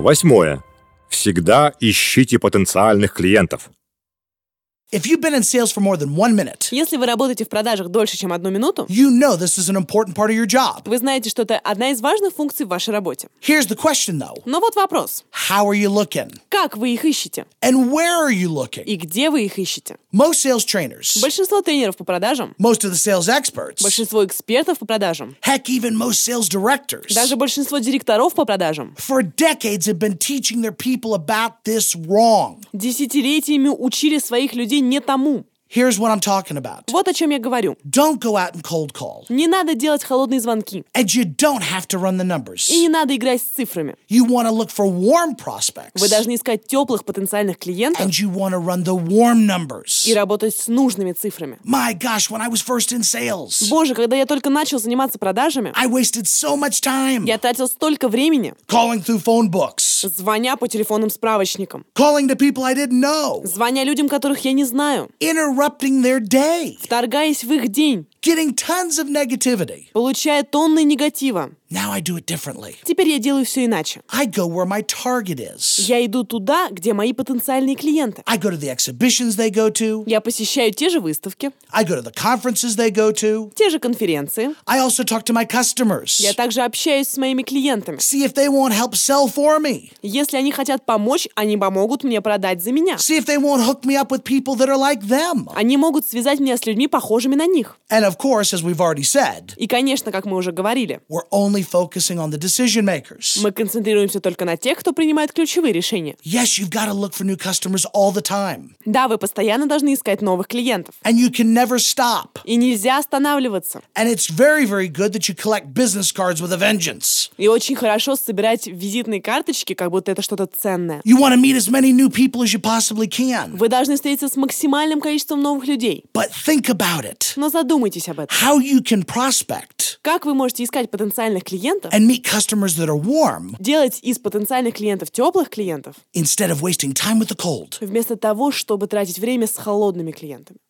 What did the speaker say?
Восьмое. Всегда ищите потенциальных клиентов. If you've been in sales for more than one minute, Если вы работаете в продажах дольше, чем одну минуту, you know this is an important part of your job. вы знаете, что это одна из важных функций в вашей работе. Here's the question though Но вот вопрос. How are you looking? Как вы их ищете? And where are you looking? И где вы их ищете? Most sales trainers, Большинство тренеров по продажам, most of the sales experts, большинство экспертов по продажам, heck, even most sales directors, даже большинство директоров по продажам for decades have been teaching their people about this wrong. десятилетиями учили своих людей не тому. Here's what I'm talking about. Вот о чем я говорю. Don't go out and cold call. Не надо делать холодные звонки. And you don't have to run the numbers. И не надо играть с цифрами. You want to look for warm prospects. Вы должны искать теплых потенциальных клиентов And you want to run the warm numbers. и работать с нужными цифрами. My gosh, when I was first in sales, Боже, когда я только начал заниматься продажами, I wasted so much time я тратил столько времени, calling through phone books, звоня по телефонным справочникам, calling to people I didn't know, звоня людям, которых я не знаю, interrupting their day, вторгаясь в их день, getting tons of negativity. получая тонны негатива. Now I do it differently. Теперь я делаю все иначе. I go where my target is. Я иду туда, где мои потенциальные клиенты. I go to the exhibitions they go to. Я посещаю те же выставки, I go to the conferences they go to. те же конференции. I also talk to my customers. Я также общаюсь с моими клиентами. See if they won't help sell for me. Если они хотят помочь, они помогут мне продать за меня. See if they won't hook me up with people that are like them. Они могут связать меня с людьми, похожими на них. And of course, as we've already said, И, конечно, как мы уже говорили, we're only focusing on the decision makers. мы концентрируемся только на тех, кто принимает ключевые решения. Yes, you've got to look for new customers all the time. Да, вы постоянно должны искать новых клиентов. And you can never stop. И нельзя останавливаться. And it's very, very good that you collect business cards with a vengeance. И очень хорошо собирать визитные карточки, как будто это что-то ценное. You want to meet as many new people as you possibly can. Вы должны встретиться с максимальным количеством новых людей. But think about it Но задумайтесь об этом. how you can prospect Как вы можете искать потенциальных клиентов, and meet customers that are warm делать из потенциальных клиентов теплых клиентов, instead of wasting time with the cold. вместо того, чтобы тратить время с холодными клиентами?